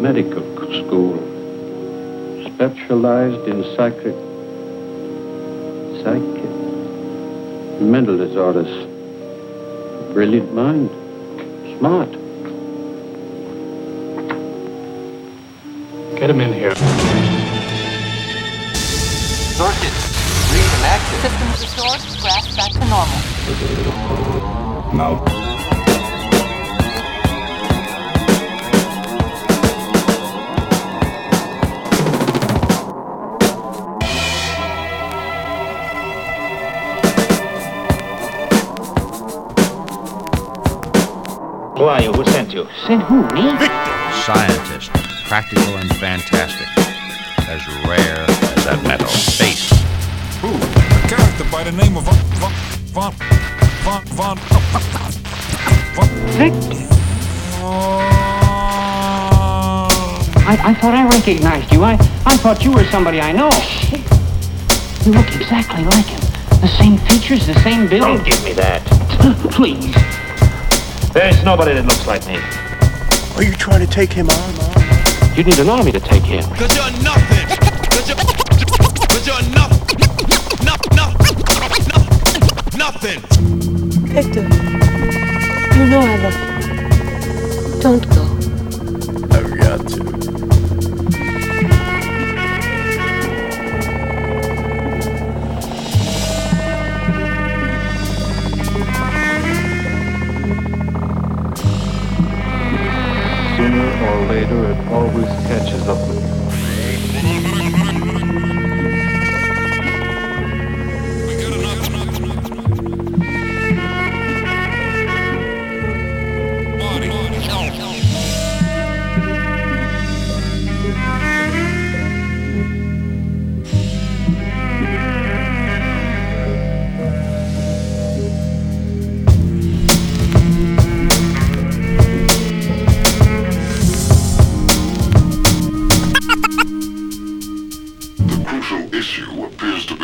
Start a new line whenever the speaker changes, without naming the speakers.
medical school, specialized in psychic, psychic, mental disorders. Brilliant mind, smart.
Get him in here.
Sources. Read and active.
Systems restored. Grass back to normal.
Now.
Who are you? Who sent you?
Sent who, me?
Scientist, practical and fantastic. As rare as that metal. Space.
Who? A character by the name of Von Von Von Von Von. Von.
Victor. I, I thought I recognized you. I, I thought you were somebody I know. You look exactly like him. The same features, the same build.
Don't give me that.
Please.
There's nobody that looks like me.
Are you trying to take him on?
You need an army to take him.
Cause you're nothing. Cause you're, cause you're nothing. No, no, no, nothing.
Victor, you know I love you. Don't go.
Issue appears to